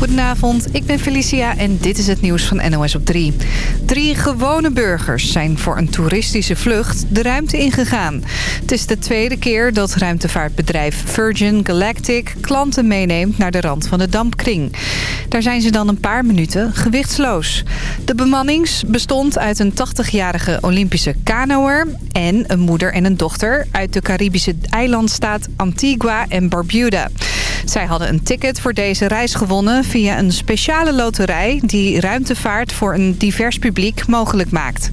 Goedenavond, ik ben Felicia en dit is het nieuws van NOS op 3. Drie gewone burgers zijn voor een toeristische vlucht de ruimte ingegaan. Het is de tweede keer dat ruimtevaartbedrijf Virgin Galactic klanten meeneemt naar de rand van de dampkring. Daar zijn ze dan een paar minuten gewichtsloos. De bemannings bestond uit een 80-jarige Olympische kanoer en een moeder en een dochter uit de Caribische eilandstaat Antigua en Barbuda. Zij hadden een ticket voor deze reis gewonnen via een speciale loterij... die ruimtevaart voor een divers publiek mogelijk maakt.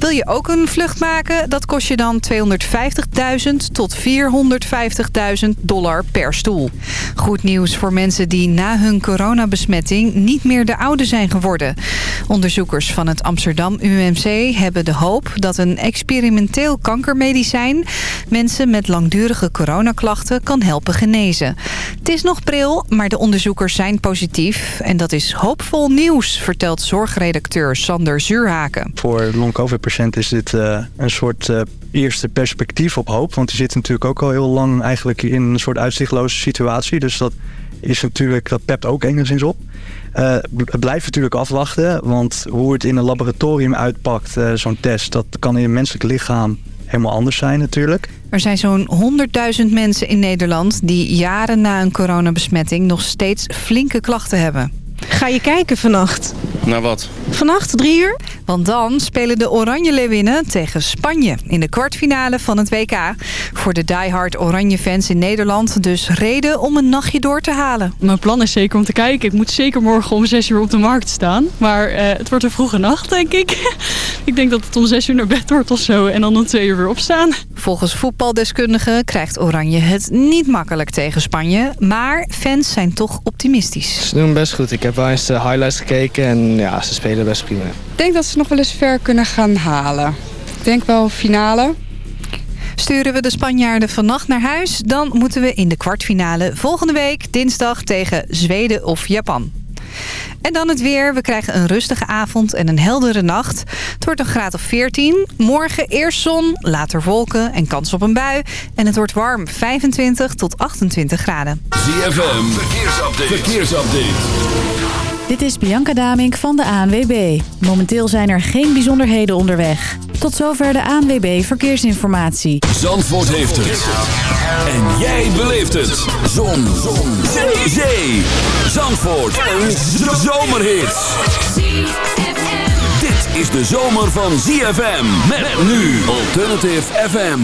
Wil je ook een vlucht maken? Dat kost je dan 250.000 tot 450.000 dollar per stoel. Goed nieuws voor mensen die na hun coronabesmetting niet meer de oude zijn geworden. Onderzoekers van het Amsterdam UMC hebben de hoop dat een experimenteel kankermedicijn... mensen met langdurige coronaklachten kan helpen genezen. Het is nog pril, maar de onderzoekers zijn positief. En dat is hoopvol nieuws, vertelt zorgredacteur Sander Zuurhaken. Voor is dit uh, een soort uh, eerste perspectief op hoop. Want die zit natuurlijk ook al heel lang eigenlijk in een soort uitzichtloze situatie. Dus dat is natuurlijk, dat pept ook enigszins op. Uh, het blijft natuurlijk afwachten, want hoe het in een laboratorium uitpakt, zo'n test, dat kan in een menselijk lichaam helemaal anders zijn natuurlijk. Er zijn zo'n 100.000 mensen in Nederland die jaren na een coronabesmetting nog steeds flinke klachten hebben. Ga je kijken vannacht? Naar wat? Vannacht, drie uur? Want dan spelen de Oranje Leeuwinnen tegen Spanje in de kwartfinale van het WK. Voor de diehard Oranje fans in Nederland dus reden om een nachtje door te halen. Mijn plan is zeker om te kijken. Ik moet zeker morgen om zes uur op de markt staan. Maar uh, het wordt een vroege nacht, denk ik. ik denk dat het om zes uur naar bed wordt of zo en dan om twee uur weer opstaan. Volgens voetbaldeskundigen krijgt Oranje het niet makkelijk tegen Spanje. Maar fans zijn toch optimistisch. Ze doen best goed. Ik heb wel eens de highlights gekeken en ja, ze spelen best prima. Ik denk dat ze nog wel eens ver kunnen gaan halen. Ik denk wel finale. Sturen we de Spanjaarden vannacht naar huis... dan moeten we in de kwartfinale volgende week dinsdag tegen Zweden of Japan. En dan het weer. We krijgen een rustige avond en een heldere nacht. Het wordt een graad of 14. Morgen eerst zon, later wolken en kans op een bui. En het wordt warm 25 tot 28 graden. ZFM, verkeersupdate. verkeersupdate. Dit is Bianca Damink van de ANWB. Momenteel zijn er geen bijzonderheden onderweg. Tot zover de ANWB Verkeersinformatie. Zandvoort heeft het. En jij beleeft het. Zon. Zon. Zee. Zandvoort. Een zomerhit. Dit is de zomer van ZFM. Met nu Alternative FM.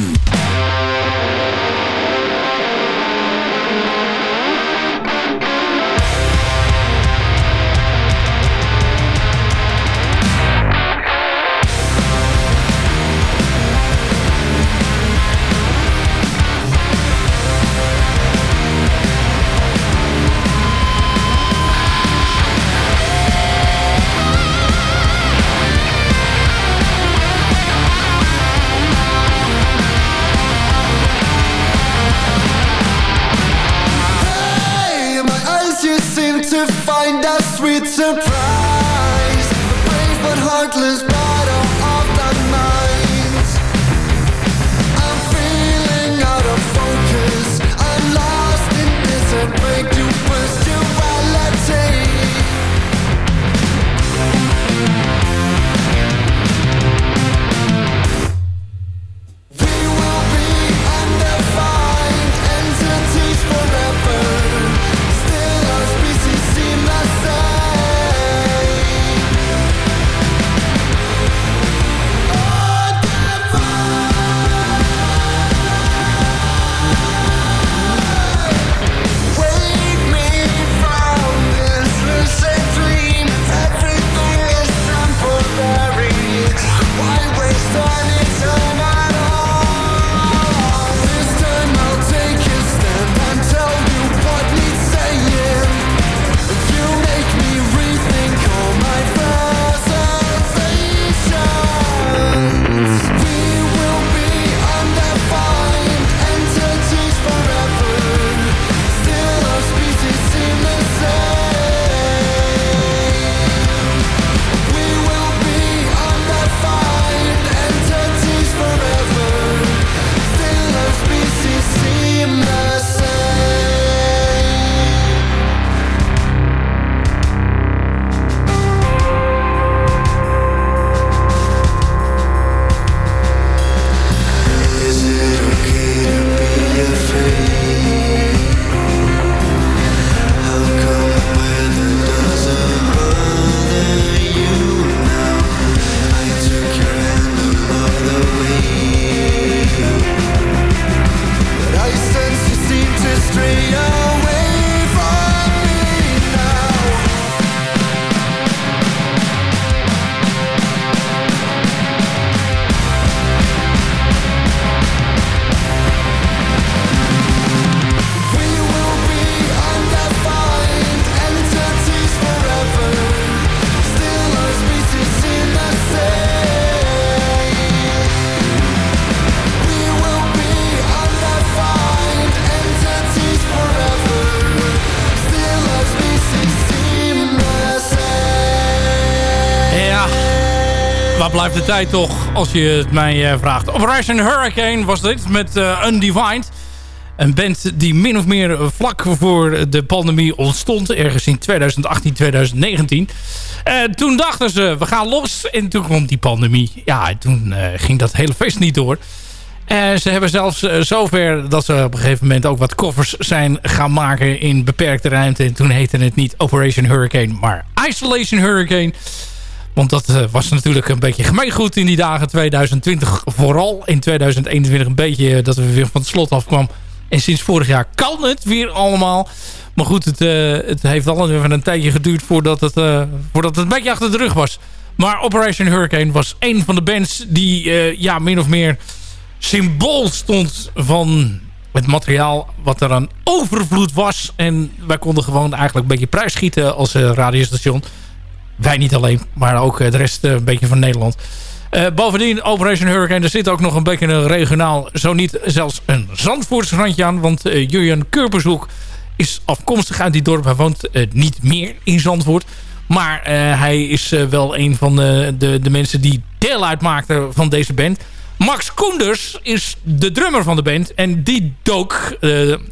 surprised, brave but heartless. De tijd toch, als je het mij uh, vraagt. Operation Hurricane was dit, met uh. Een band die min of meer vlak voor de pandemie ontstond. Ergens in 2018, 2019. Uh, toen dachten ze, we gaan los. En toen kwam die pandemie. Ja, toen ging dat hele feest niet door. En ze hebben zelfs zover dat ze op een gegeven moment ook wat koffers zijn gaan maken in beperkte ruimte. En toen heette het niet Operation Hurricane, maar Isolation Hurricane. Want dat uh, was natuurlijk een beetje gemeengoed in die dagen 2020. Vooral in 2021 een beetje dat we weer van het slot afkwam. En sinds vorig jaar kan het weer allemaal. Maar goed, het, uh, het heeft al even een tijdje geduurd voordat het, voordat het een beetje achter de rug was. Maar Operation Hurricane was een van de bands die ja, min of meer symbool stond van het materiaal wat er aan overvloed was. En wij konden gewoon eigenlijk een beetje prijsschieten als radiostation. Wij niet alleen, maar ook de rest een beetje van Nederland. Uh, bovendien, Operation Hurricane, er zit ook nog een beetje een regionaal, zo niet zelfs een Zandvoorts randje aan. Want uh, Julian is afkomstig uit die dorp. Hij woont niet meer in Zandvoort. Maar hij is wel een van de, de, de, mensen die deel uitmaakten van deze band. Max Koenders is de drummer van de band. En die dook,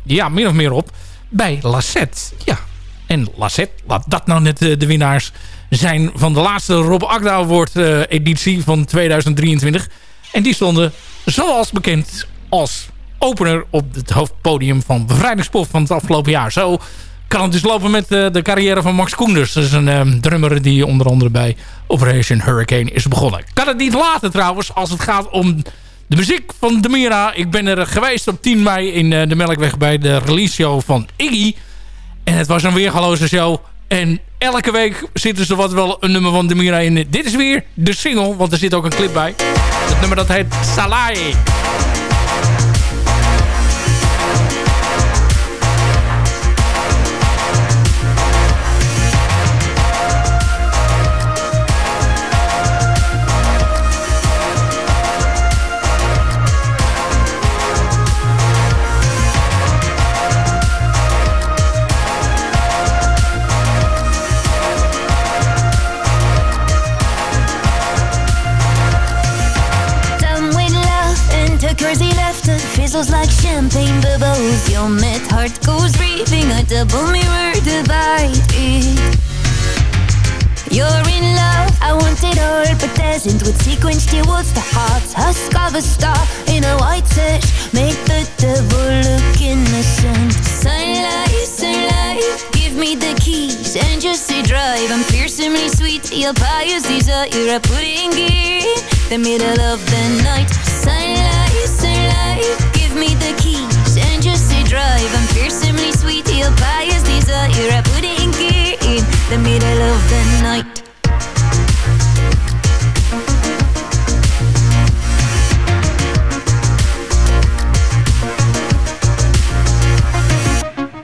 ja, min of meer op bij Lassette. Ja, en Lassette, laat dat nou net de winnaars zijn van de laatste Rob Agda Award uh, editie van 2023. En die stonden zoals bekend als opener op het hoofdpodium van Bevrijdingspop van het afgelopen jaar. Zo kan het dus lopen met uh, de carrière van Max Koenders. Dat is een um, drummer die onder andere bij Operation Hurricane is begonnen. Kan het niet laten trouwens als het gaat om de muziek van Demira. Ik ben er geweest op 10 mei in de Melkweg bij de release show van Iggy. En het was een weergaloze show. En elke week zitten ze wat wel een nummer van Demira in. Dit is weer de single, want er zit ook een clip bij. Het nummer dat heet Salai. Fizzles like champagne bubbles Your mad heart goes breathing A double mirror divide You're in love, I want it all But dazzled with sequins towards the heart. Husk of a star in a white sash Make the devil look innocent Sunlight, sunlight Give me the keys and just say drive. I'm fearsomely sweet, your pious desire I put in gear The middle of the night. Sunlight, sunlight Give me the keys and just say drive. I'm fearsomely sweet, your pious desire I put it in gear in the middle of the night.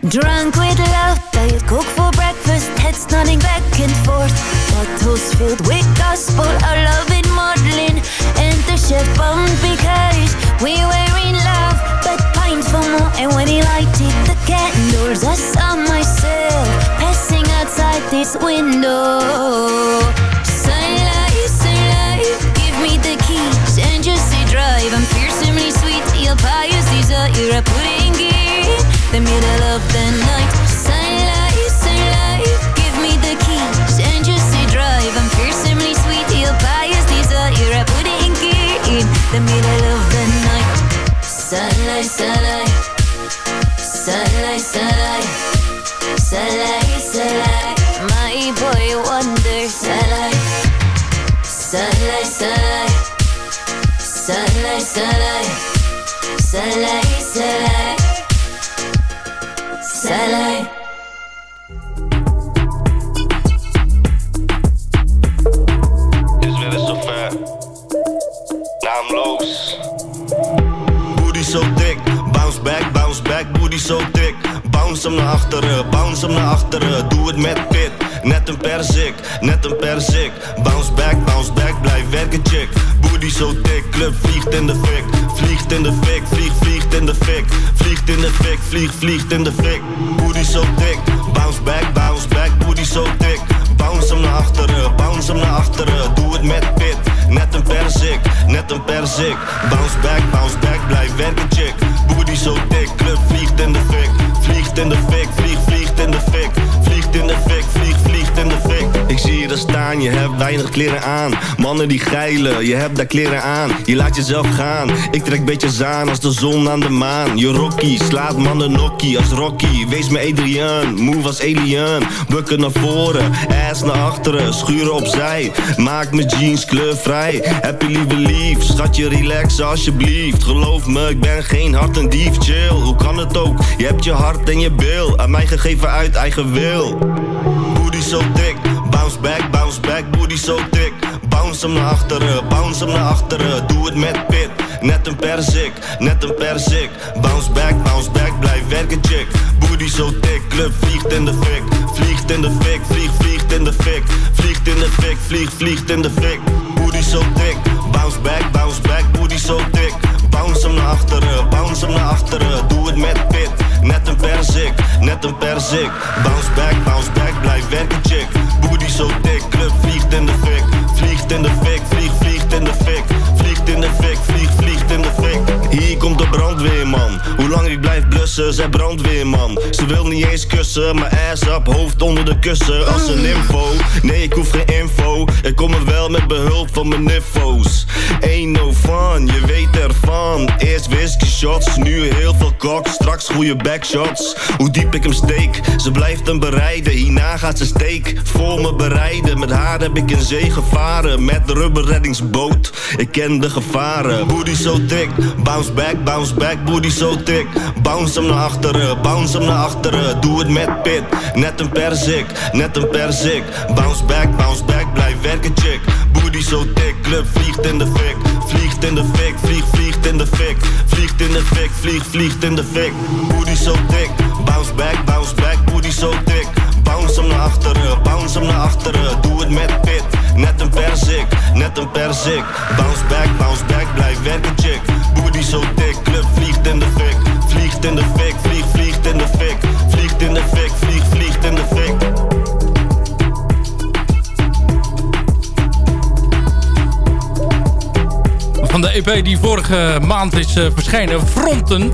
Drunk with love, diet coke for breakfast Heads nodding back and forth. Bottles filled with gospel Our love in modeling And the chef bummed because we were for more And when he lighted the candles I saw myself Passing outside this window. Sunlight, sunlight Give me the keys And just say drive. I'm fearsomely sweet Your pious desire I put in gear. The middle of the night. Sunlight, sunlight Give me the keys And just say drive. I'm fearsomely sweet Your pious desire I put in gear. In the middle of the night Sunlight, sunlight. Sunlight, sunlight. Sunlight, sunlight. My boy wonder Sunlight. Sunlight, sunlight. Sunlight, sunlight. Sunlight, sunlight. Sunlight Bounce back, bounce back, booty zo dik Bounce hem naar achteren, bounce hem naar achteren. Doe het met pit, net een perzik, net een perzik. Bounce back, bounce back, blijf werken chick. Booty zo dik, club vliegt in de fik. Vliegt in de fik, vlieg, vliegt in de fik. Vliegt in de fik, vlieg, vliegt in de fik. Booty zo dik, bounce back, bounce back, booty zo dik Bounce hem naar achteren, bounce hem naar achteren. Doe het met pit, net een perzik, net een perzik. Bounce back, bounce back, blijf werken chick. Booty zo dik, club vliegt in de fik, vliegt in de fik, vliegt je hebt weinig kleren aan. Mannen die geilen, je hebt daar kleren aan. Je laat jezelf gaan, ik trek beetjes aan Als de zon aan de maan. Je Rocky, slaat mannen nokkie als Rocky. Wees me Adrian, move als alien. Bukken naar voren, ass naar achteren Schuren opzij, maak mijn jeans kleurvrij. Heb je liever lief, schatje relax alsjeblieft. Geloof me, ik ben geen hart en dief, chill Hoe kan het ook, je hebt je hart en je bil. Aan mij gegeven uit eigen wil. Booty zo dik, bounce back, booty zo dik Bounce hem naar achteren, bounce hem naar achteren. Doe het met pit, net een perzik, net een perzik. Bounce back, bounce back, blijf werken chick. Booty zo dik, club vliegt in de fik. Vliegt in de fik, vlieg, vliegt in de fik. Vliegt in de fik, vlieg, vliegt in de fik. Booty zo dik, bounce back, bounce back, booty zo dik Bounce hem naar achteren, bounce hem naar achteren. Doe het met pit, net een perzik, net een perzik. Bounce back, bounce back, blijf werken chick Booty zo dik, club vliegt in de fik. Vliegt in de fik, vlieg, vliegt in de fik. Vliegt in de fik, vlieg, vliegt in de fik. Hier komt de brandweerman Hoe lang ik blijf blussen, zij brandweerman Ze wil niet eens kussen, mijn ass up, hoofd onder de kussen. Als een info, nee ik hoef geen info. Ik kom er wel met behulp van mijn nifo's Ain't no fun, je weet ervan. Eerst whisky shots, nu heel veel kok. Straks goede backshots, hoe diep ik hem steek Ze blijft hem bereiden, hierna gaat ze steek Voor me bereiden, met haar heb ik in zee gevaren. Met de rubberreddingsboot, ik ken de gevaren dik, bounce back, bounce back, booty zo dik. Bounce hem naar achteren, bounce hem naar achteren. Doe het met pit, net een perzik, net een perzik. Bounce back, bounce back, blijf werken chick. Booty zo dik, club vliegt in de fik. Vliegt in de fik, vlieg, vliegt in de fik. Vliegt in de fik, vlieg, vliegt in de fik. Booty zo dik, bounce back, bounce back, booty zo dik Bounce hem naar achteren, bounce hem naar achteren. Doe het met pit, net een perzik, net een perzik. Bounce back, bounce back, blijf werken chick. Booty zo dik, club vliegt in de fik. Vliegt in de fik, vlieg, vliegt in de fik. Vliegt in de fik, vlieg, vliegt in de fik. Van de EP die vorige maand is uh, verschenen, Fronten,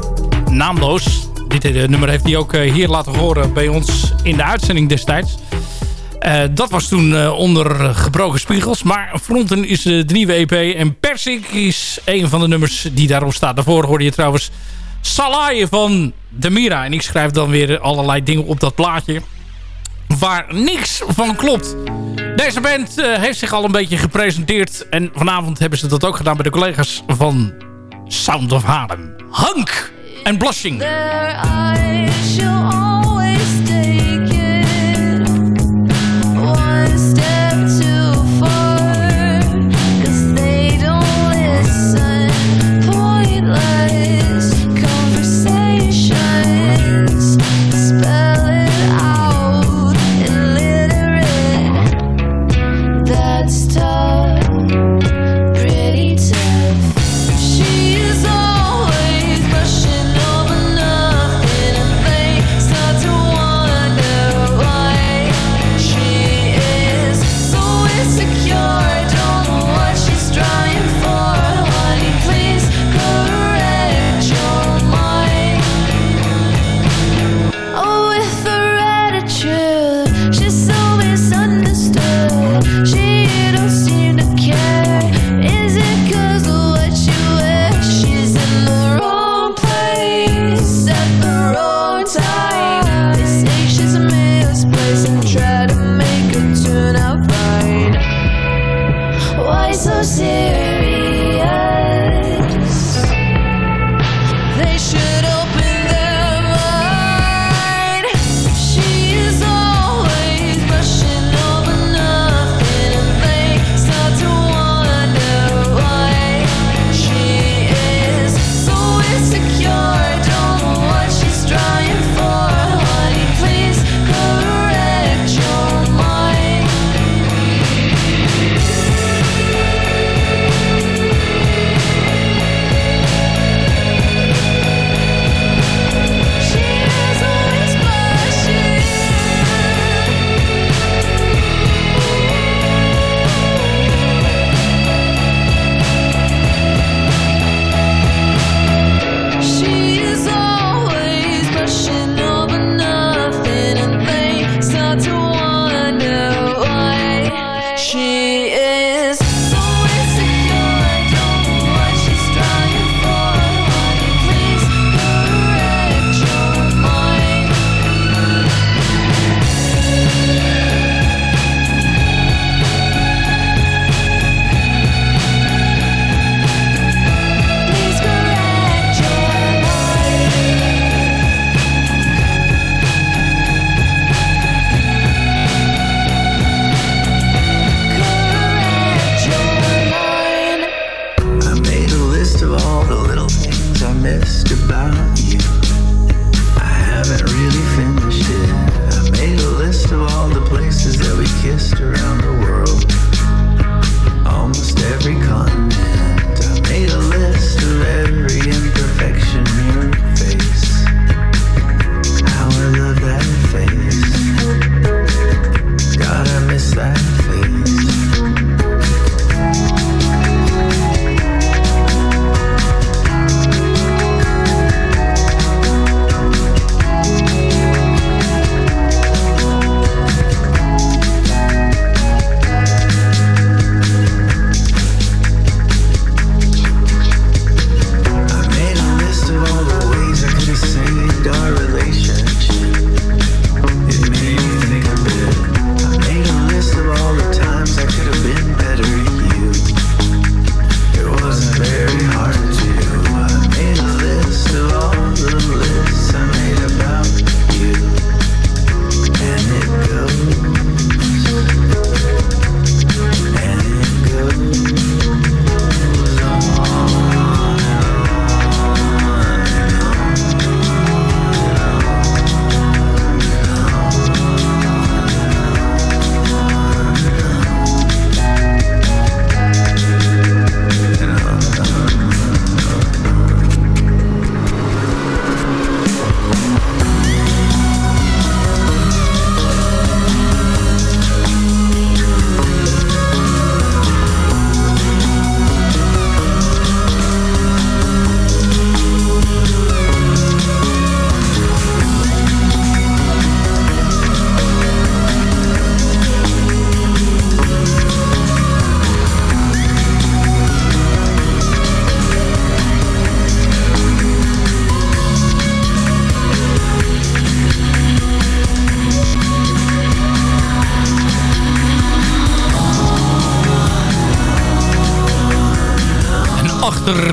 naamloos. Dit uh, nummer heeft hij ook uh, hier laten horen bij ons in de uitzending destijds. dat was toen onder gebroken spiegels. Maar Fronten is de nieuwe EP. En Persik is een van de nummers die daarop staat. Daarvoor hoorde je trouwens Salai van Demira. En ik schrijf dan weer allerlei dingen op dat plaatje. Waar niks van klopt. Deze band heeft zich al een beetje gepresenteerd. En vanavond hebben ze dat ook gedaan bij de collega's van Sound of Harlem. Hank en Blushing. She's always brushing over nothing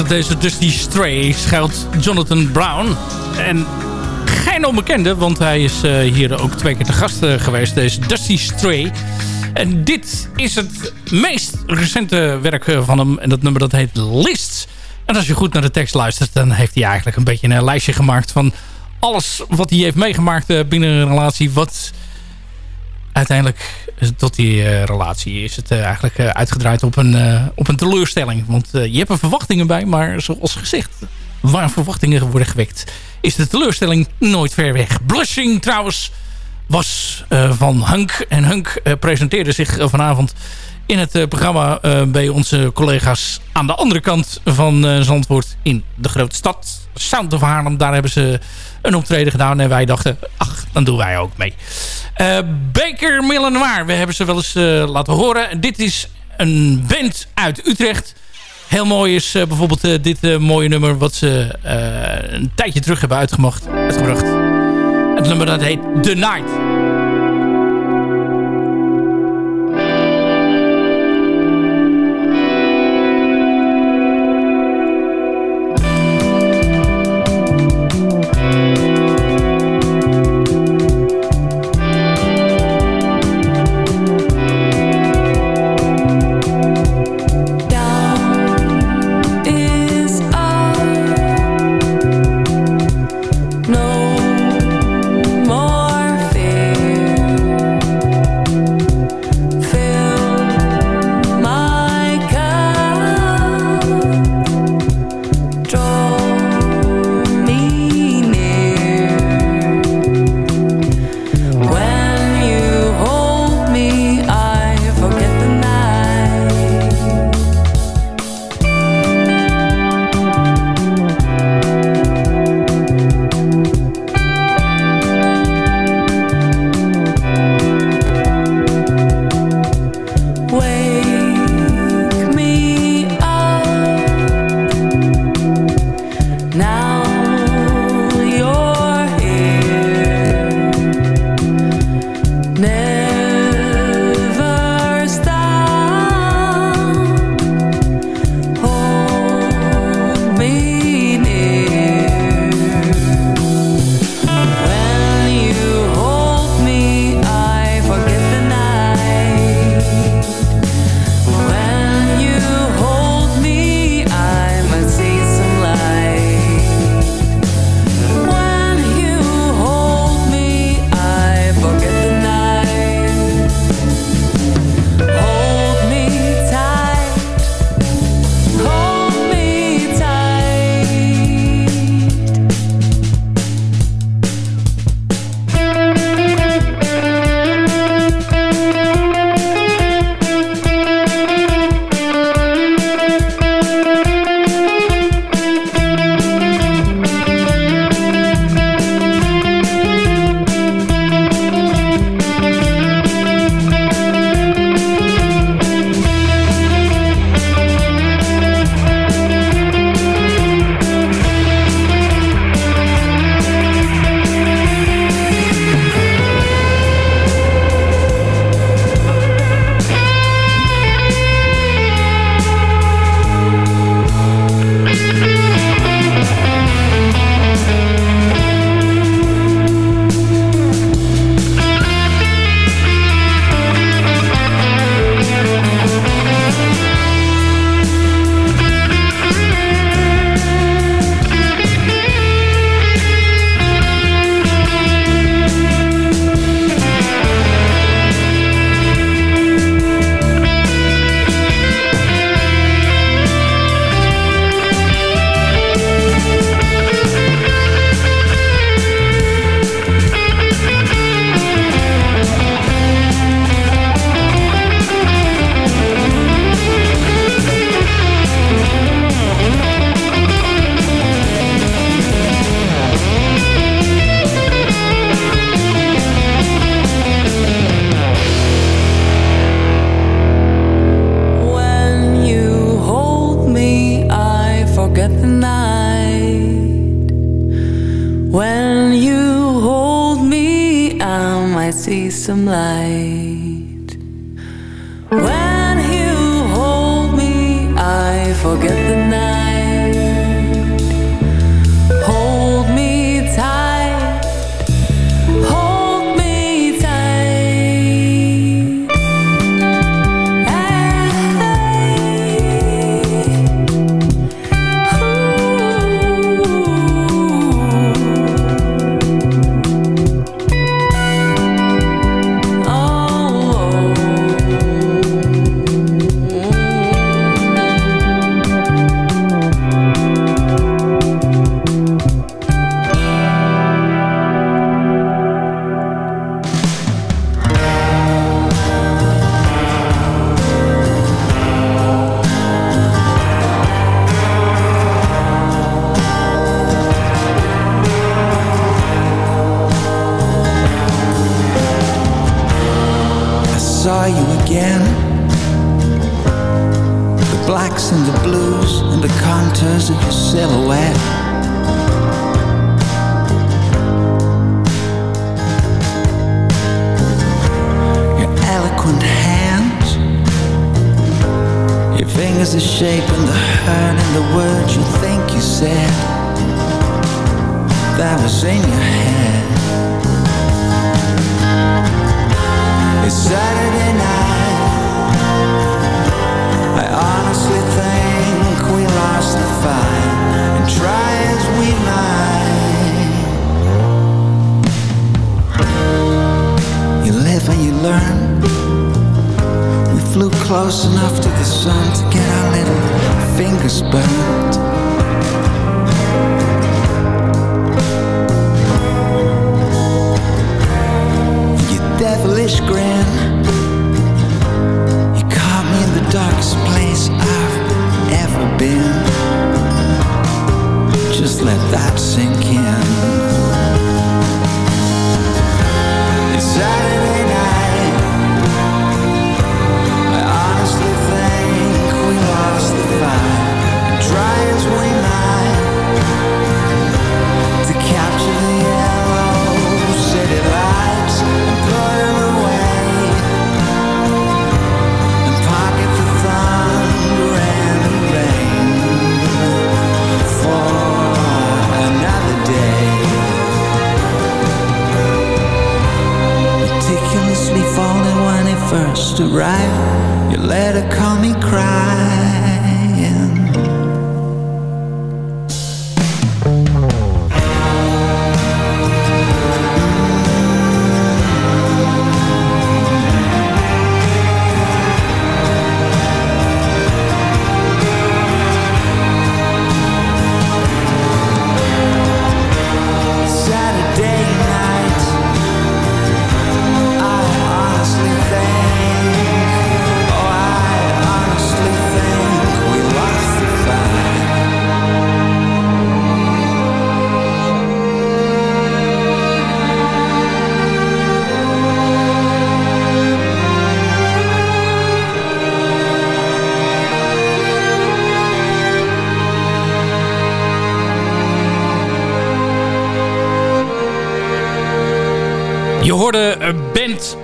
deze Dusty Stray schuilt Jonathan Brown. En geen onbekende, want hij is uh, hier ook twee keer te gast uh, geweest. Deze Dusty Stray. En dit is het meest recente werk van hem. En dat nummer dat heet Lists. En als je goed naar de tekst luistert... dan heeft hij eigenlijk een beetje een lijstje gemaakt... van alles wat hij heeft meegemaakt binnen een relatie... wat uiteindelijk tot die uh, relatie is het uh, eigenlijk uh, uitgedraaid op een, op een teleurstelling. Want je hebt er verwachtingen bij, maar zoals gezegd, waar verwachtingen worden gewekt, is de teleurstelling nooit ver weg. Blushing trouwens was van Hunk. En Hunk presenteerde zich vanavond in het programma bij onze collega's aan de andere kant van Zandvoort in de grote stad. Sound of Haarlem, daar hebben ze een optreden gedaan. En wij dachten, ach, dan doen wij ook mee. Uh, Baker Millenoir, we hebben ze wel eens uh, laten horen. Dit is een band uit Utrecht. Heel mooi is uh, bijvoorbeeld dit mooie nummer... wat ze een tijdje terug hebben uitgebracht. uitgebracht. Het nummer dat heet The Night.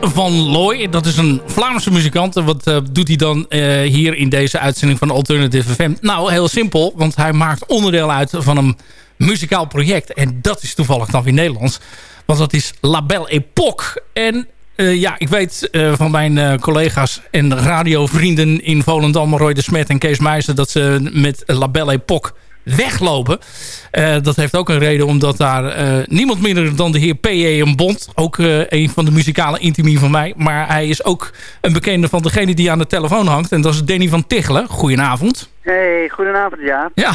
Van Loy. Dat is een Vlaamse muzikant. Wat eh, doet hij dan eh, hier in deze uitzending van Alternative FM? Nou, heel simpel. Want hij maakt onderdeel uit van een muzikaal project. En dat is toevallig dan weer Nederlands. Want dat is La Belle Époque. En eh, ja, ik weet van mijn collega's en radiovrienden in Volendam... Roy de Smet en Kees Meijzer... dat ze met La Belle Époque weglopen. Eh, dat heeft ook een reden omdat daar eh, niemand minder dan de heer P.J. een Bond... ook eh, een van de muzikale intimie van mij... maar hij is ook een bekende van degene die aan de telefoon hangt... en dat is Danny van Tichelen. Goedenavond. Hey, goedenavond, ja. Ja,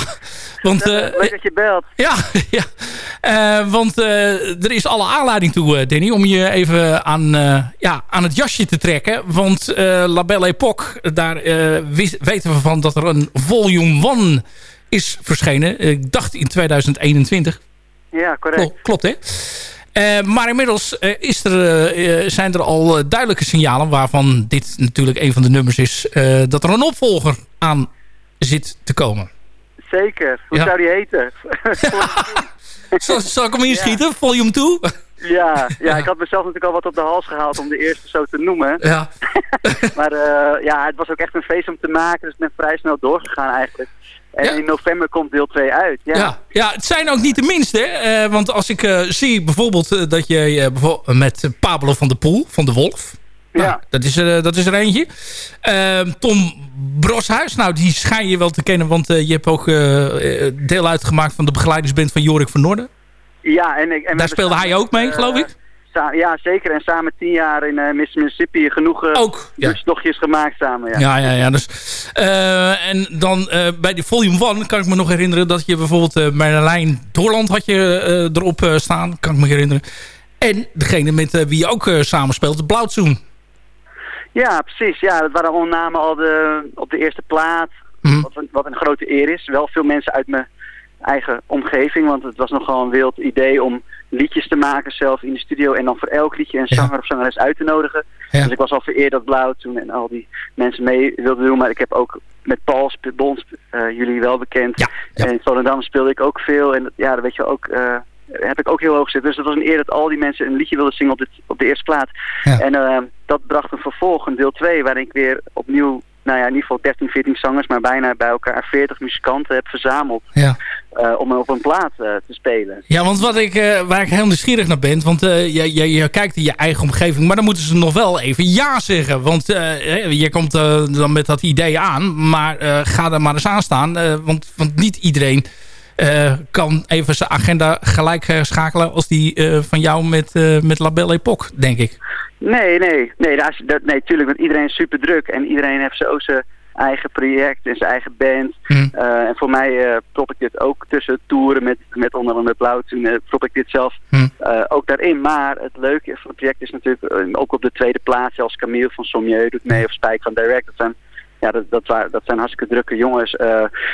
want... Leuk dat je belt. ja, ja. Want er is alle aanleiding toe, Danny, om je even aan, ja, aan het jasje te trekken. Want La Belle Époque, daar weten we van dat er een volume 1 is verschenen. Ik dacht in 2021. Ja, correct. Klopt, klopt hè? Eh, maar inmiddels eh, is er, eh, zijn er al duidelijke signalen... waarvan dit natuurlijk een van de nummers is... dat er een opvolger aan zit te komen. Zeker. Hoe Ja. zou die heten? Zal, zal ik hem inschieten? Volume 2? ja, ja, ik had mezelf natuurlijk al wat op de hals gehaald om de eerste zo te noemen. Ja. maar ja, het was ook echt een feest om te maken, dus ik ben vrij snel doorgegaan eigenlijk. En in november komt deel 2 uit. Ja. Ja, ja, het zijn ook niet de minste. eh, want als ik eh, zie bijvoorbeeld eh, dat je met Pablo van der Poel, van de Wolf. Nou, dat, is er, dat is er eentje. Tom Broshuis, nou die schijn je wel te kennen, want je hebt ook deel uitgemaakt van de begeleidingsband van Jorik van Noorden. Ja, en, ik- en Daar speelde hij ook mee, geloof ik? Ja, zeker. En samen tien jaar in eh, Miss Mississippi genoeg uh, Ook, ja. gemaakt samen. Ja, Ja, ja, ja. Dus, eh, en dan bij de volume 1 kan ik me nog herinneren dat je bijvoorbeeld uh, Marjolein Doorland had je erop staan. Kan ik me herinneren. En degene met wie je ook samenspeelt, de Blauwtsoen. Ja, precies. Ja, dat waren allemaal namen al de, op de eerste plaat. Mhm. Wat, een, wat een grote eer is. Wel veel mensen uit mijn, eigen omgeving. Want het was nogal een wild idee om liedjes te maken zelf in de studio. En dan voor elk liedje een zanger of zangeres uit te nodigen. Dus ik was al vereerd dat Blauw toen en al die mensen mee wilden doen. Maar ik heb ook met Paul Bons, eh, jullie wel bekend. En in Volendam speelde ik ook veel. En ja, dat weet je ook... eh, heb ik ook heel hoog zitten. Dus het was een eer dat al die mensen een liedje wilden zingen op, dit, op de eerste plaat. En eh, dat bracht een vervolg, een deel 2, waarin ik weer opnieuw, nou ja, in ieder geval 13, 14 zangers, maar bijna bij elkaar 40 muzikanten heb verzameld. Ja. eh, om op een plaat eh, te spelen. Ja, want wat ik, eh, waar ik heel nieuwsgierig naar ben... want je, je, je kijkt in je eigen omgeving... maar dan moeten ze nog wel even ja zeggen. Want je komt dan met dat idee aan... maar ga er maar eens aan staan. want, want niet iedereen kan even zijn agenda gelijk schakelen... als die van jou met, met La Belle Époque, denk ik. Nee, nee, nee, daar is, dat, nee, tuurlijk, want iedereen is super druk en iedereen heeft zo zijn eigen project en zijn eigen band. Eh, en voor mij eh prop ik dit ook tussen toeren met, met onder andere Blauw. Toen eh, prop ik dit zelf eh, ook daarin. Maar het leuke van het project is natuurlijk ook op de tweede plaats. Zelfs Camille van Sommieu doet mee of Spijk van Direct. Dat zijn, ja, dat, dat, waren, dat zijn hartstikke drukke jongens.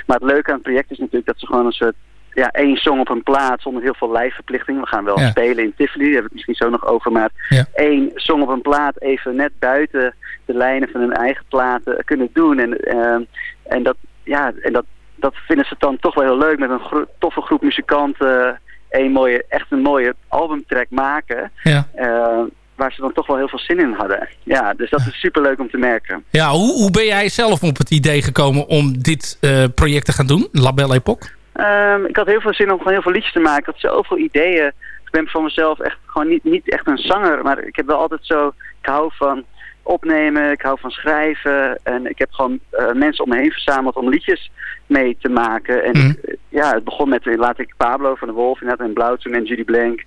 Maar het leuke aan het project is natuurlijk dat ze gewoon een soort ja, één song op een plaat zonder heel veel lijfverplichting. We gaan wel Ja. spelen in Tivoli, daar heb ik het misschien zo nog over. Maar Ja. één song op een plaat even net buiten de lijnen van hun eigen platen kunnen doen. En, ehm, en, dat, ja, en dat, dat vinden ze dan toch wel heel leuk met een gro- toffe groep muzikanten. Een mooie, echt een mooie albumtrack maken. Ja. eh, waar ze dan toch wel heel veel zin in hadden. Ja, dus dat is super leuk om te merken. Ja, hoe, hoe ben jij zelf op het idee gekomen om dit eh, project te gaan doen? La Belle Ehm, ik had heel veel zin om gewoon heel veel liedjes te maken. Ik had zoveel ideeën. Ik ben van mezelf echt gewoon niet, niet echt een zanger. Maar ik heb wel altijd zo... Ik hou van opnemen. Ik hou van schrijven. En ik heb gewoon eh, mensen om me heen verzameld om liedjes mee te maken. En ik, eh, ja, het begon met... eh, Laat ik Pablo van de Wolf inderdaad en Blauw toen en Judy Blank.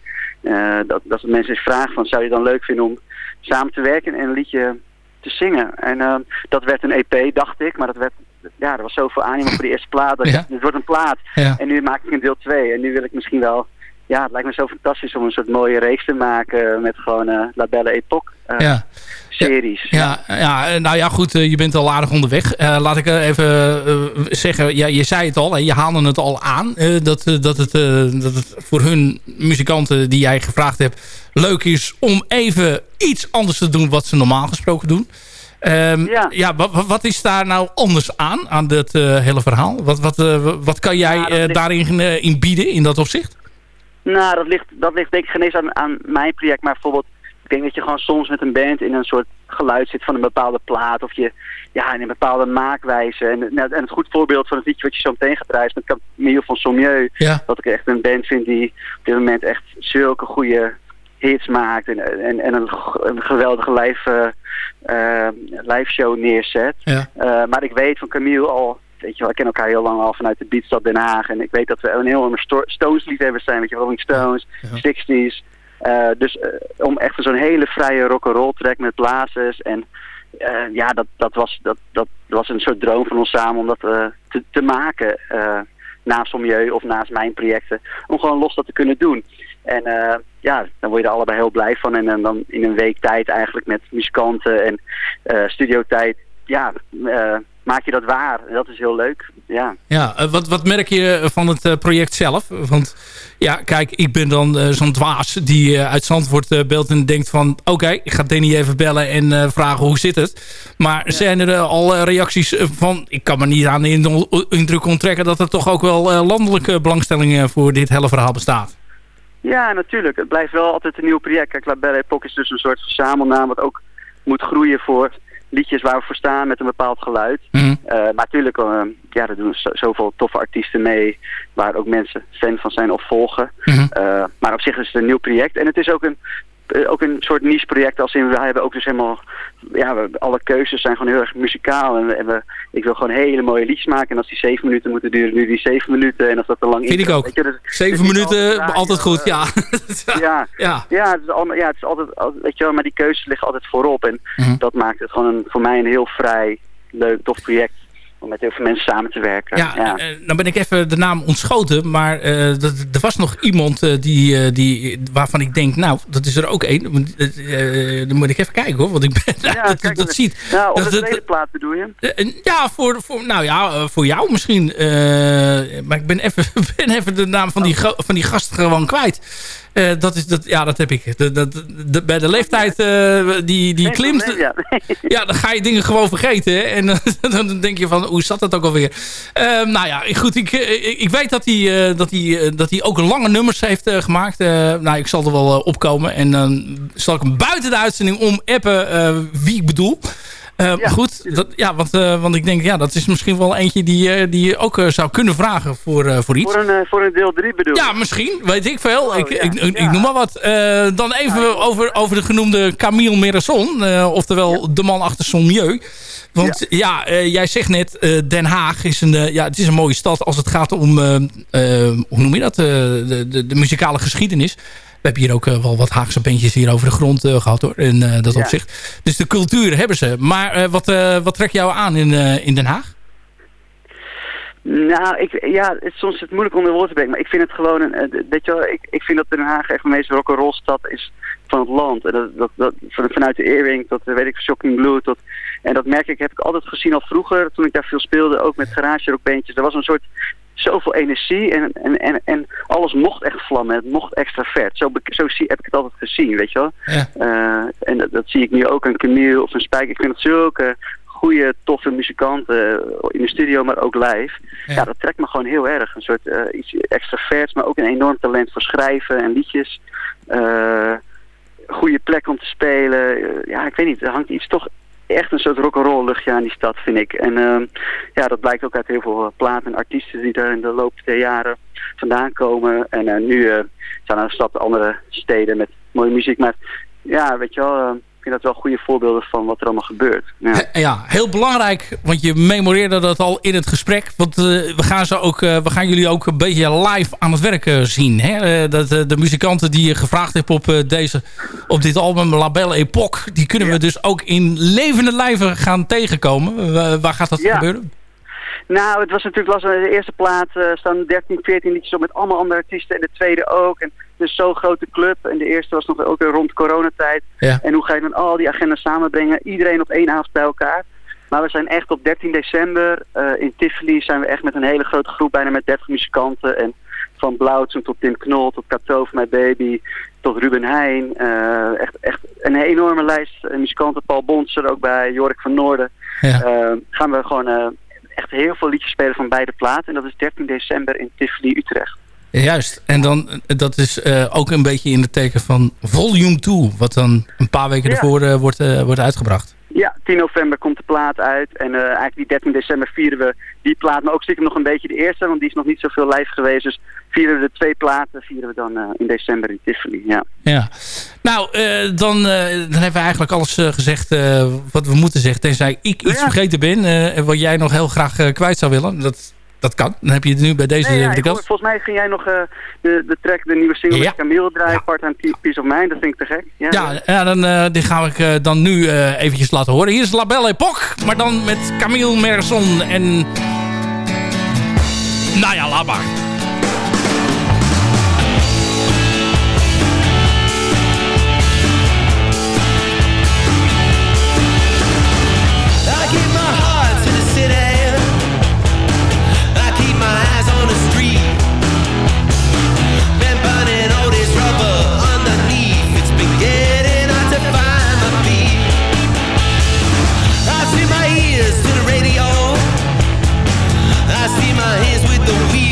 dat, dat de mensen eens vragen van... Zou je dan leuk vinden om samen te werken en een liedje te zingen? En ehm, dat werd een EP, dacht ik. Maar dat werd... Ja, er was zoveel animo voor de eerste plaat. Dat Ja. Het wordt een plaat. Ja. En nu maak ik een deel 2. En nu wil ik misschien wel... Ja, het lijkt me zo fantastisch om een soort mooie reeks te maken met gewoon eh La Belle Époque eh, Ja. series. Ja, ja, eh, nou ja, goed, eh, je bent al aardig onderweg. Eh, laat ik eh, even eh, zeggen, ja, je zei het al, hè, je haalde het al aan. eh, dat, eh, dat, het, eh, dat het voor hun muzikanten die jij gevraagd hebt... leuk is om even iets anders te doen wat ze normaal gesproken doen. Ehm, ja, wa- wat is daar nou anders aan, aan dit eh, hele verhaal? Wat, wat, eh, wat kan jij dat eh, ligt- daarin in bieden, in dat opzicht? Nou, dat ligt, dat ligt denk ik geen eens aan, aan mijn project. Maar bijvoorbeeld, ik denk dat je gewoon soms met een band in een soort geluid zit van een bepaalde plaat. Of je ja, in een bepaalde maakwijze. En, nou, en het goed voorbeeld van het liedje wat je zo meteen gaat draaien is met Camille van Sommieu. Ja. Dat ik echt een band vind die op dit moment echt zulke goede hits maakt. En, en, en een, een geweldige live, eh, live show neerzet. Ja. Eh, maar ik weet van Camille al, weet je wel, ik ken elkaar heel lang al vanuit de Beatstad Den Haag. En ik weet dat we een enorme Sto- Stones liefhebbers zijn, weet je, Rolling Stones, 60s. Eh, dus om echt zo'n hele vrije rock'n'roll track met blazers en ja, dat, dat, was, dat, dat was een soort droom van ons samen om dat te, te maken. naast Sommieu of naast mijn projecten. Om gewoon los dat te kunnen doen. En eh, ja, dan word je er allebei heel blij van. En, dan in een week tijd eigenlijk met muzikanten en eh studiotijd. Ja, eh, maak je dat waar. En dat is heel leuk. Ja. Ja, eh, wat, wat merk je van het eh, project zelf? Want ja, kijk, ik ben dan eh, zo'n dwaas die eh, uit Zandvoort eh, belt en denkt van... oké, ik ga Danny even bellen en eh, vragen hoe zit het. Maar zijn er eh, al eh, reacties eh, van... ik kan me niet aan de indru- indruk onttrekken... dat er toch ook wel eh, landelijke belangstelling eh, voor dit hele verhaal bestaat? Ja, natuurlijk. Het blijft wel altijd een nieuw project. Kijk, La Belle Époque is dus een soort verzamelnaam wat ook moet groeien voor liedjes waar we voor staan met een bepaald geluid. Mhm. Eh, maar natuurlijk, eh, ja, er doen zo- zoveel toffe artiesten mee waar ook mensen fan van zijn of volgen. Mhm. Eh, maar op zich is het een nieuw project en het is ook een, ook een soort niche project als in we hebben ook dus helemaal, ja, we, alle keuzes zijn gewoon heel erg muzikaal en, we, en we- ik wil gewoon hele mooie liedjes maken en als die zeven minuten moeten duren, nu die zeven minuten en als dat te lang Vind ik ook. weet je, dus- Zeven dus minuten, altijd altijd goed, ja. ja, Ja. ja, het is allemaal, ja, het is altijd, al- weet je wel, maar die keuzes liggen altijd voorop. En Mhm. dat maakt het gewoon een, voor mij een heel vrij, leuk, tof project om met heel veel mensen samen te werken. Ja, ja. Uh, nou ben ik even de naam ontschoten. Maar uh, er was nog iemand uh, die, die, waarvan ik denk... Nou, dat is er ook één. dan moet ik even kijken hoor. Want ik ben ja, dat, kijk, dat ziet. Nou, op dat, de tweede plaat bedoel je? ja, voor, voor, nou ja, voor jou misschien. maar ik ben even, ben even de naam van die, van die gast gewoon kwijt. Uh, dat is, dat, ja, dat heb ik. De, de, bij de leeftijd uh, die, die klimt, ja. ja. dan ga je dingen gewoon vergeten. En dan denk je van, hoe zat dat ook alweer? Uh, nou ja, goed, ik, ik, ik weet dat hij, dat, hij, dat hij ook lange nummers heeft gemaakt. nou, ik zal er wel opkomen. En dan zal ik hem buiten de uitzending om appen wie ik bedoel. Uh, ja. Goed, dat, ja, want, uh, want ik denk, ja, dat is misschien wel eentje die, uh, die je ook zou kunnen vragen voor, voor iets. Voor een, voor een deel 3 bedoel Ja, misschien, weet ik veel. Oh, ik, ja. ik, ik, ik, noem maar wat. dan even over, over de genoemde Camille Merason, oftewel de man achter son. Want ja, jij zegt net, Den Haag is een, ja, het is een mooie stad als het gaat om, hoe noem je dat, de, de, de muzikale geschiedenis. We hebben hier ook uh, wel wat Haagse bandjes hier over de grond uh, gehad hoor. In uh, dat ja. opzicht. Dus de cultuur hebben ze. Maar wat, wat trekt jou aan in, in Den Haag? Nou, ik, ja, het, soms is het moeilijk om de woorden te brengen. Maar ik vind het gewoon, een, weet je wel, ik, ik vind dat Den Haag echt de meest rock'n'roll stad is van het land. En dat, dat, dat, vanuit de Earring tot, weet ik, Shocking Blue tot... En dat merk ik, heb ik altijd gezien al vroeger, toen ik daar veel speelde, ook met garage rockbandjes. Er was een soort zoveel energie en, en, en, en alles mocht echt vlammen. Het mocht extra vet. Zo, zo zie, heb ik het altijd gezien, weet je wel. Ja. Uh, en dat, dat, zie ik nu ook aan Camille of een Spijk. Ik vind het zulke goede, toffe muzikanten in de studio, maar ook live. Ja, ja dat trekt me gewoon heel erg. Een soort uh, iets extra vets, maar ook een enorm talent voor schrijven en liedjes. Uh, goede plek om te spelen. ja, ik weet niet, er hangt iets toch echt een soort rock'n'roll luchtje aan die stad, vind ik. En uh, ja, dat blijkt ook uit heel veel platen en artiesten die daar in de loop der jaren vandaan komen. En uh, nu uh, zijn er een stad andere steden met mooie muziek. Maar ja, weet je wel ik vind dat wel goede voorbeelden van wat er allemaal gebeurt. Ja, ja heel belangrijk, want je memoreerde dat al in het gesprek. Want uh, we, gaan ze ook, uh, we gaan jullie ook een beetje live aan het werk uh, zien. Hè? dat, de muzikanten die je gevraagd hebt op, deze, op dit album La Belle Époque... die kunnen ja. we dus ook in levende lijven gaan tegenkomen. waar gaat dat ja. gebeuren? Nou, het was natuurlijk was de eerste plaat staan 13, 14 liedjes op met allemaal andere artiesten. En de tweede ook. En dus zo'n grote club. En de eerste was nog ook rond coronatijd. Ja. En hoe ga je dan al die agendas samenbrengen? Iedereen op één avond bij elkaar. Maar we zijn echt op 13 december uh, in Tivoli zijn we echt met een hele grote groep, bijna met 30 muzikanten. En van Blauwtsen tot Tim Knol, tot Kato van My Baby, tot Ruben Heijn. Uh, echt, echt een enorme lijst uh, muzikanten. Paul Bons er ook bij, Jorik van Noorden. Ja. gaan we gewoon echt heel veel liedjes spelen van beide platen. En dat is 13 december in Tivoli, Utrecht. Juist. En dan, dat is uh, ook een beetje in het teken van volume 2. Wat dan een paar weken Ja. ervoor uh, wordt, uh, wordt uitgebracht. Ja, 10 november komt de plaat uit. En eigenlijk die 13 december vieren we die plaat. Maar ook stiekem nog een beetje de eerste, want die is nog niet zoveel live geweest. Dus vieren we de twee platen vieren we dan in december in Tivoli. Ja. Ja. Nou, dan, dan hebben we eigenlijk alles gezegd wat we moeten zeggen. Tenzij ik iets Ja. vergeten ben. en wat jij nog heel graag kwijt zou willen. Dat, dat kan. Dan heb je het nu bij deze Nee, ja, ik hoor- dat. volgens mij ging jij nog eh, de, de track, de nieuwe single Ja. met Camille draaien, Part-Time Piece of Mind. Dat vind ik te gek. Ja, Ja, ja dan, eh, die ga ik eh, dan nu eventjes laten horen. Hier is La Belle maar dan met Camille Merson en... Nou ja, laat maar. The radio.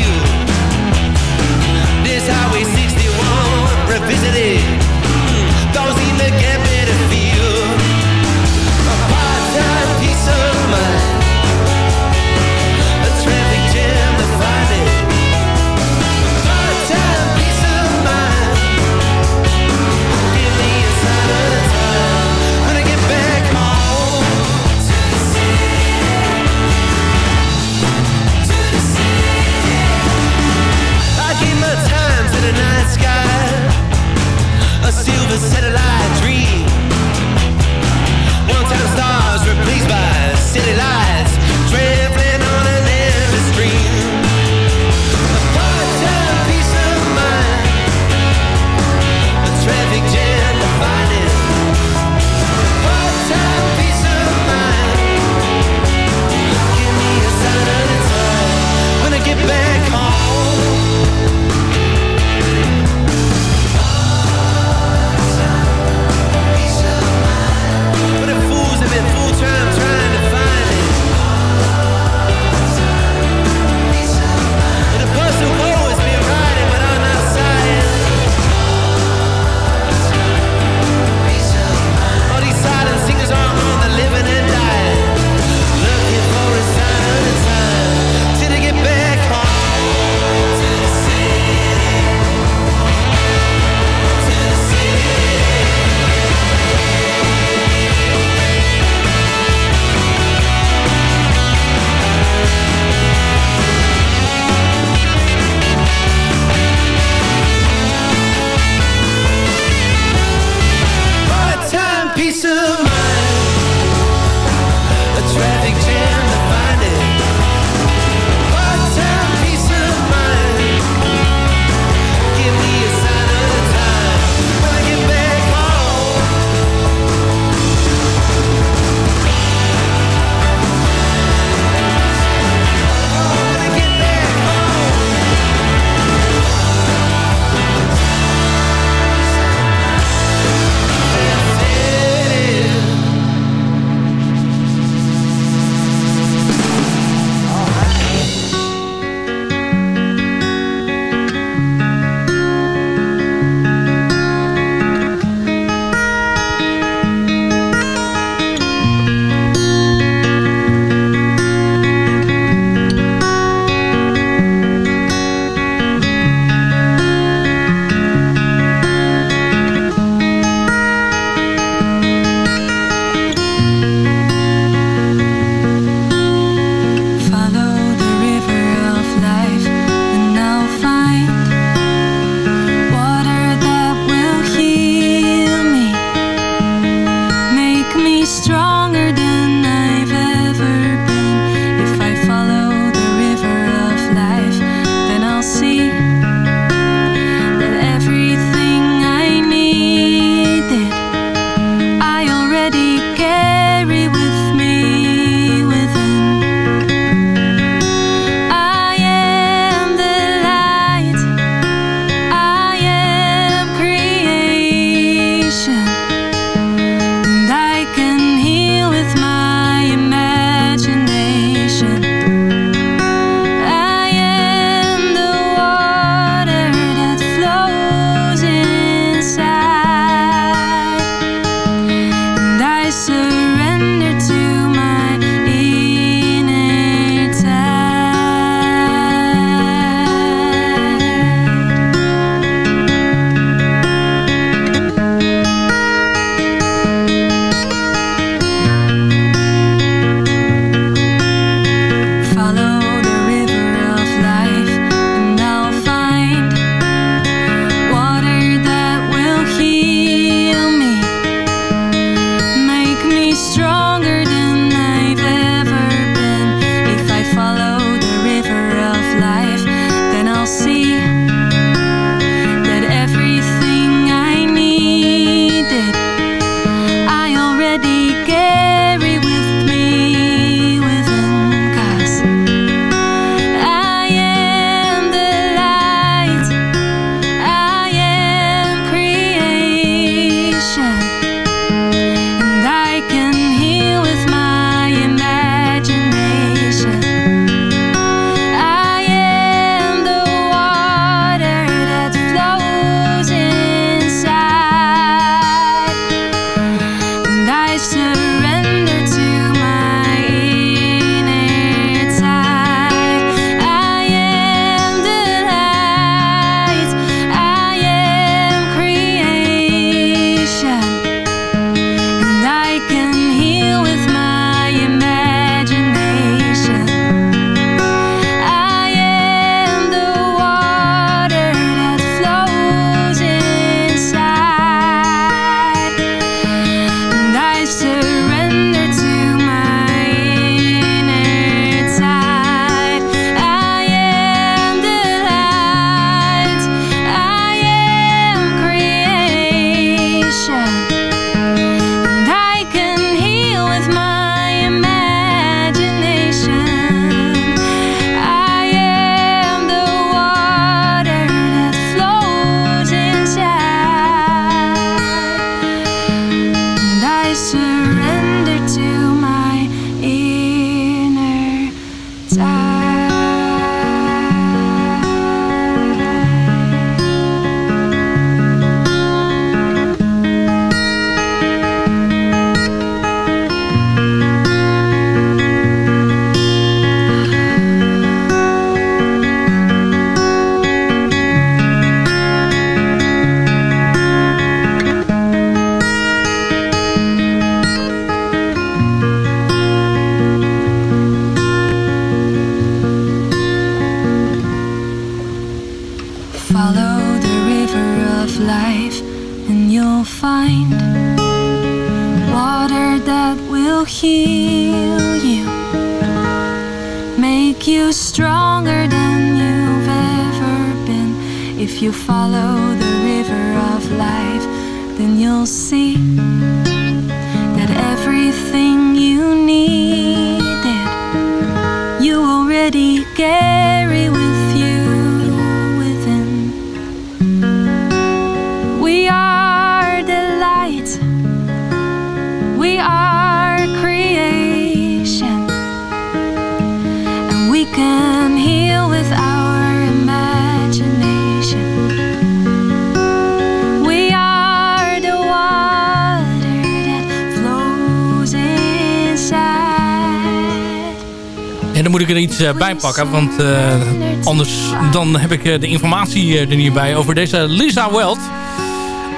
Eh, bij pakken, want eh, anders dan heb ik eh, de informatie er niet bij over deze Lisa Weld.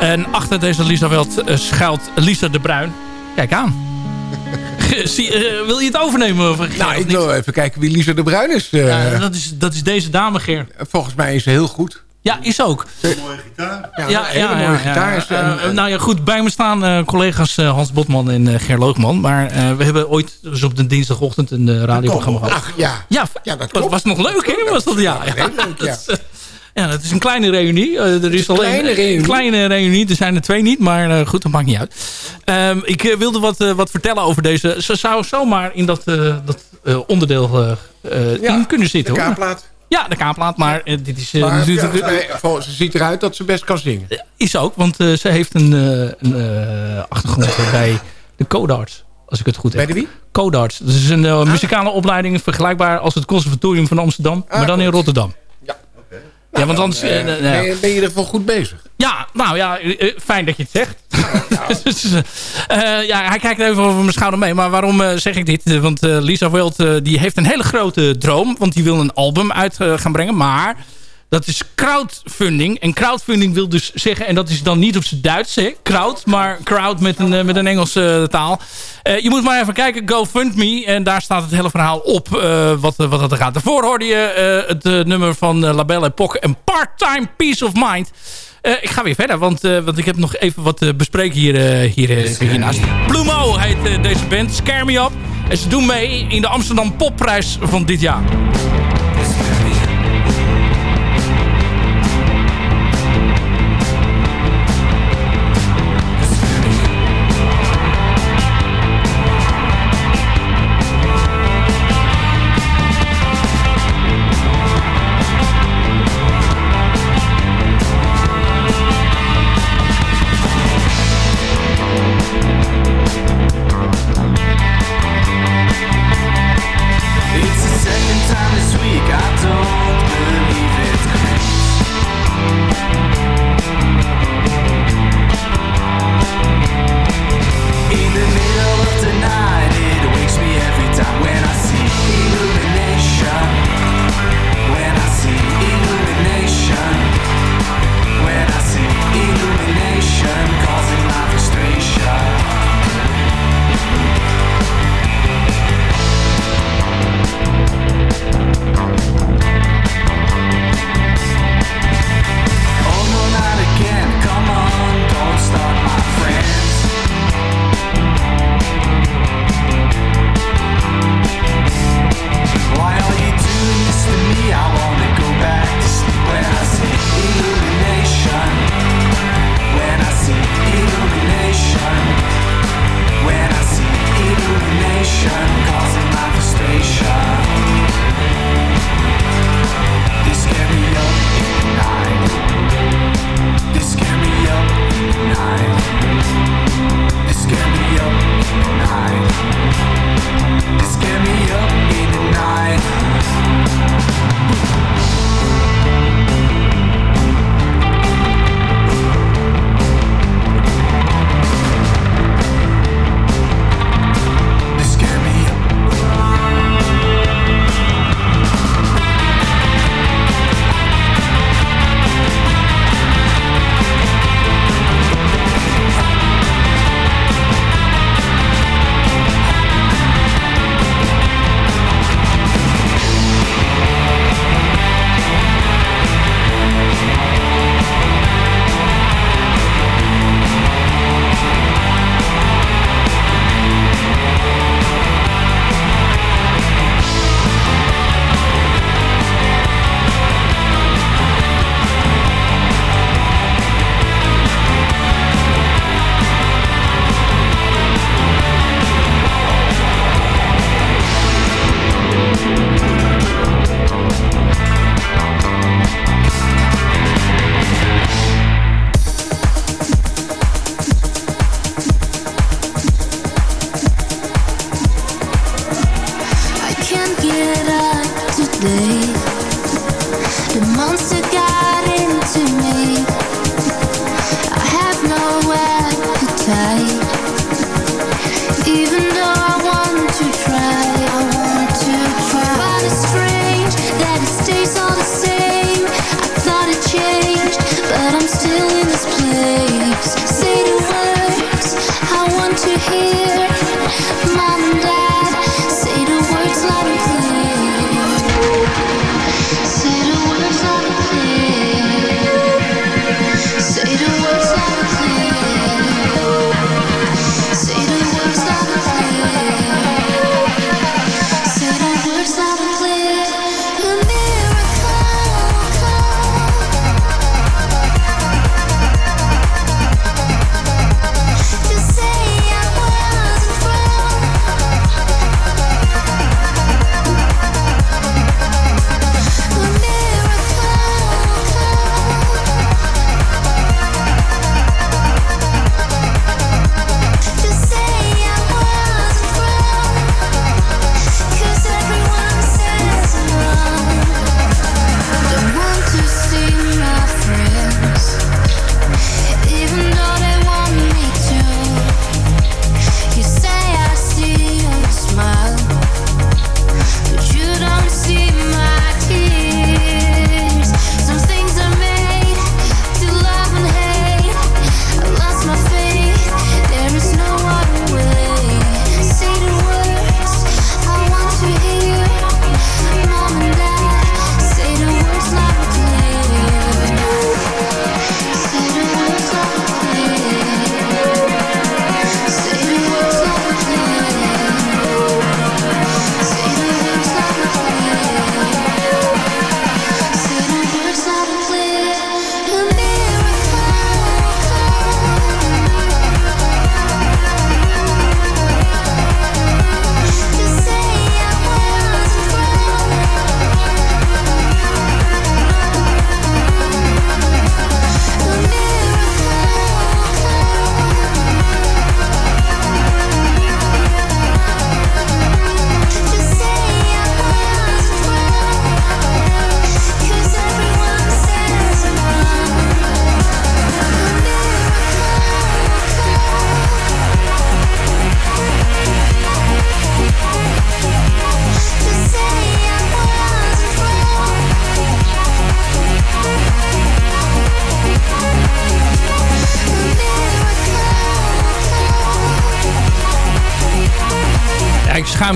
En achter deze Lisa Weld schuilt Lisa de Bruin. Kijk aan. Zie, wil je het overnemen? Of, Nou, ik wil even kijken wie Lisa de Bruin is. Ja, dat, is dat is deze dame, Ger. Volgens mij is ze heel goed. Ja, is ook. Mooie gitaar. Ja, een hele mooie gitaar. is, Eh, en- en- nou ja, goed. Bij me staan eh, collega's eh, Hans Botman en eh, Ger Loogman. Maar eh, we hebben ooit dus op de dinsdagochtend een eh, radioprogramma gehad. Ach, ja. Ja, Ja, dat was, klopt. was nog leuk, hè? Was dat, ja, heel leuk, ja. Dat is, eh, ja, dat is een kleine reunie. Eh, er is een alleen kleine reunie. een kleine reunie. Er zijn er twee niet, maar eh, goed, dat maakt niet uit. Ehm, ik eh, wilde wat, eh, wat vertellen over deze. Ze zou zomaar in dat, eh, dat eh, onderdeel eh, eh, in kunnen De zitten. hoor. Ja, de K-plaat, maar eh, dit is eh, Maar ja, nee, volgens- ze ziet eruit dat ze best kan zingen. Is ook, want eh, ze heeft een, eh, een eh, achtergrond bij de Codarts. Als ik het goed heb. Bij de wie? Codarts. Dat is een eh, muzikale opleiding vergelijkbaar als het Conservatorium van Amsterdam. maar dan in Rotterdam. Ja. Want anders... Eh, nou ben, je, ben je er wel goed bezig? Ja, nou ja, eh, eh, fijn dat je het zegt. Dus, eh, eh, ja, hij kijkt even over mijn schouder mee. Maar waarom zeg ik dit? Want Lisa Wild eh, die heeft een hele grote droom. Want die wil een album uit gaan brengen. Maar dat is crowdfunding. En crowdfunding wil dus zeggen... en dat is dan niet op zijn Duits, hè? crowd... maar crowd met een, eh, met een Engelse eh, taal. Eh, je moet maar even kijken, GoFundMe. En daar staat het hele verhaal op wat, wat dat er gaat. Daarvoor hoorde je het nummer van uh, La Belle Époque... en Part-Time Peace of Mind... Ik ga weer verder, want, want ik heb nog even wat te bespreken hier, hier, hiernaast. Blue Mo heet deze band, Scare Me Up. En ze doen mee in de Amsterdam Popprijs van dit jaar.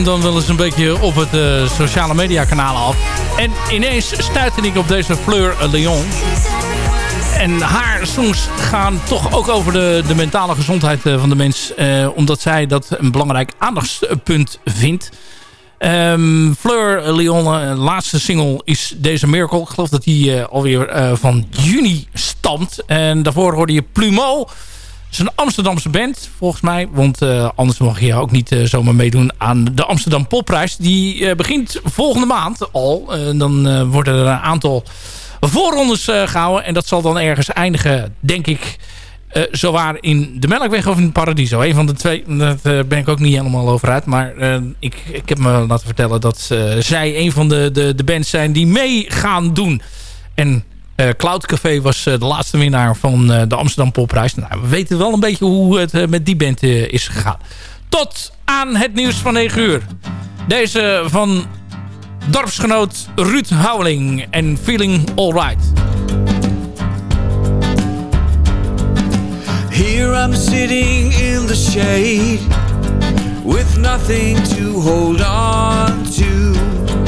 Dan wel eens een beetje op het eh, sociale media af. En ineens stuitte ik op deze Fleur Leon. En haar songs gaan toch ook over de, de mentale gezondheid eh, van de mens. eh, omdat zij dat een belangrijk aandachtspunt vindt. Ehm, Fleur Leon, eh, laatste single is deze Miracle. Ik geloof dat die eh, alweer van juni stamt. En daarvoor hoorde je Plumeau. Is een Amsterdamse band, volgens mij. Want eh, anders mag je ook niet eh, zomaar meedoen aan de Amsterdam Popprijs. Die eh, begint volgende maand al. Dan worden er een aantal voorrondes eh, gehouden. En dat zal dan ergens eindigen, denk ik... zowaar in de Melkweg of in Paradiso. Een van de twee, daar ben ik ook niet helemaal over uit. Maar ik, ik heb me laten vertellen dat zij een van de, de, de bands zijn die mee gaan doen. En eh, Cloud Café was eh, de laatste winnaar van eh, de Amsterdam Popprijs. Nou, we weten wel een beetje hoe het met die band is gegaan. Tot aan het nieuws van 9 uur. Deze van dorpsgenoot Ruud Houweling en Feeling Alright. Here I'm sitting in the shade with nothing to hold on to.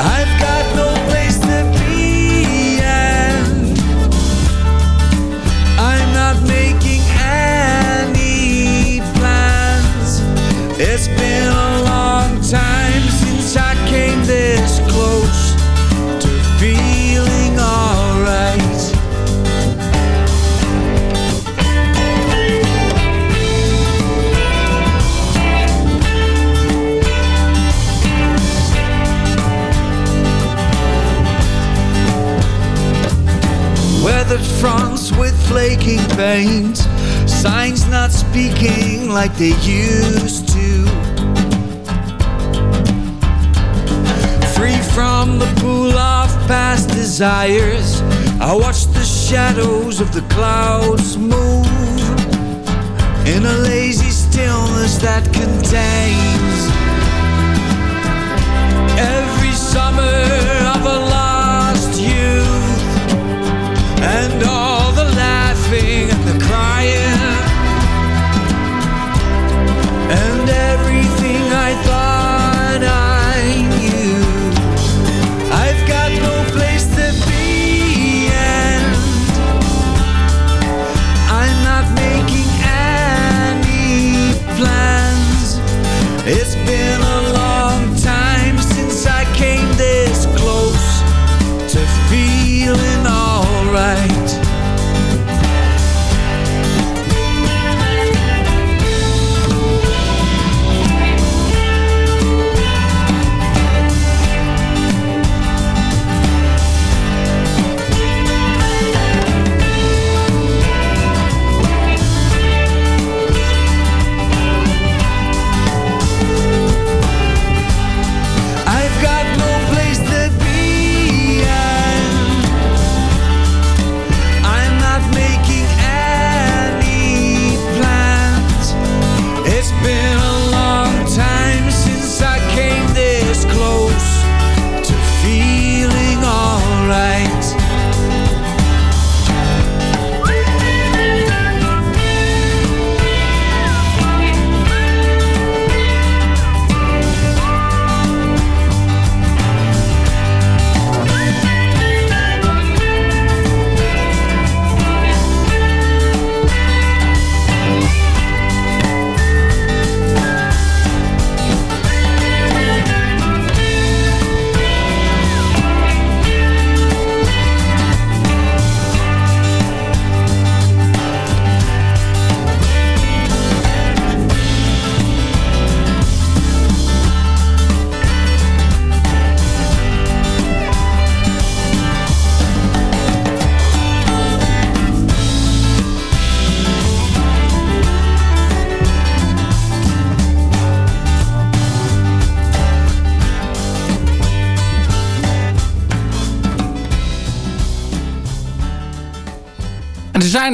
I've got no like they used to. Free from the pool of past desires, I watch the shadows of the clouds move in a lazy stillness that contains every summer of a lost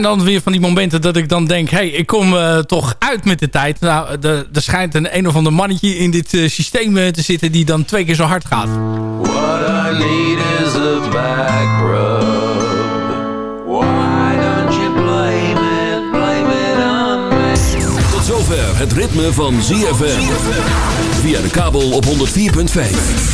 dan weer van die momenten dat ik dan denk... hey, ik kom eh, toch uit met de tijd. Nou, de- er schijnt een een of ander mannetje in dit eh, systeem eh, te zitten... die dan twee keer zo hard gaat. What I need is a back rub. Why don't you blame it, blame it on me? Tot zover het ritme van ZFM. Via de kabel op 104.5.